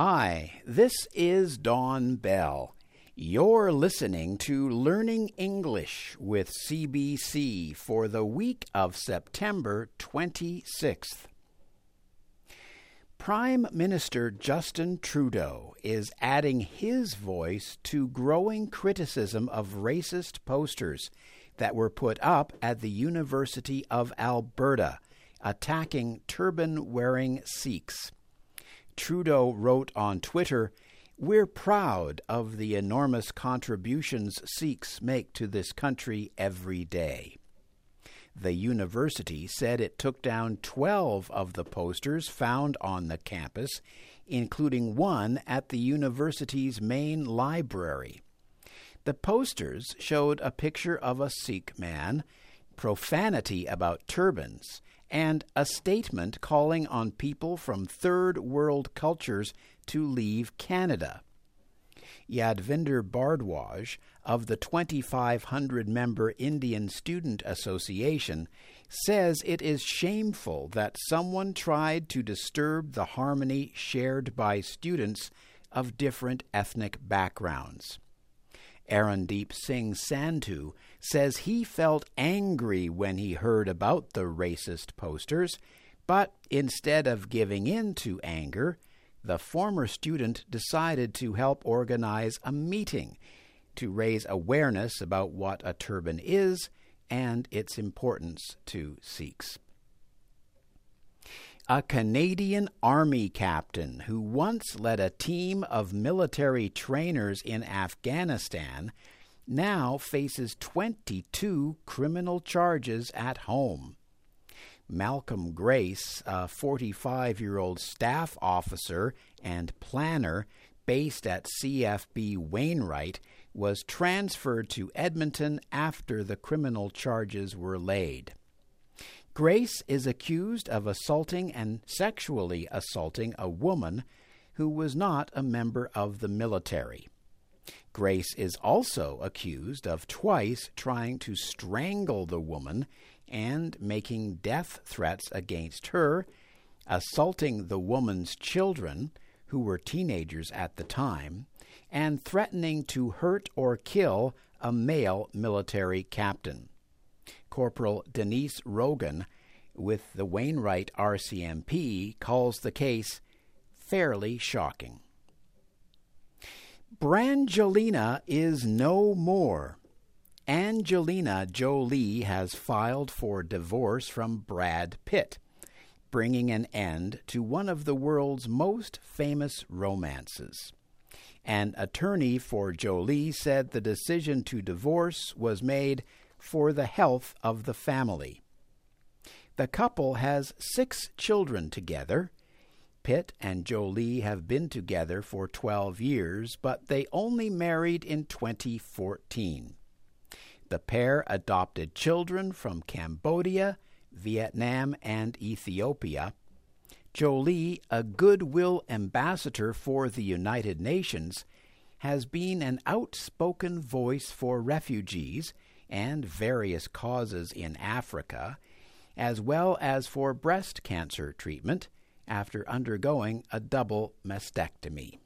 Hi, this is Don Bell. You're listening to Learning English with CBC for the week of September 26th. Prime Minister Justin Trudeau is adding his voice to growing criticism of racist posters that were put up at the University of Alberta attacking turban wearing Sikhs. Trudeau wrote on Twitter, We're proud of the enormous contributions Sikhs make to this country every day. The university said it took down 12 of the posters found on the campus, including one at the university's main library. The posters showed a picture of a Sikh man, profanity about turbans, and a statement calling on people from third world cultures to leave Canada. Yadvinder Bhardwaj of the 2,500 member Indian Student Association says it is shameful that someone tried to disturb the harmony shared by students of different ethnic backgrounds. Arandeep Singh Sandhu says he felt angry when he heard about the racist posters, but instead of giving in to anger, the former student decided to help organize a meeting to raise awareness about what a turban is and its importance to Sikhs. A Canadian Army captain who once led a team of military trainers in Afghanistan now faces 22 criminal charges at home. Malcolm Grace, a 45 year old staff officer and planner based at CFB Wainwright, was transferred to Edmonton after the criminal charges were laid. Grace is accused of assaulting and sexually assaulting a woman who was not a member of the military. Grace is also accused of twice trying to strangle the woman and making death threats against her, assaulting the woman's children, who were teenagers at the time, and threatening to hurt or kill a male military captain. Corporal Denise Rogan with the Wainwright RCMP calls the case fairly shocking. Brangelina is no more. Angelina Jolie has filed for divorce from Brad Pitt, bringing an end to one of the world's most famous romances. An attorney for Jolie said the decision to divorce was made for the health of the family. The couple has six children together. Pitt and Jolie have been together for 12 years, but they only married in 2014. The pair adopted children from Cambodia, Vietnam, and Ethiopia. Jolie, a goodwill ambassador for the United Nations, has been an outspoken voice for refugees and various causes in Africa, as well as for breast cancer treatment after undergoing a double mastectomy.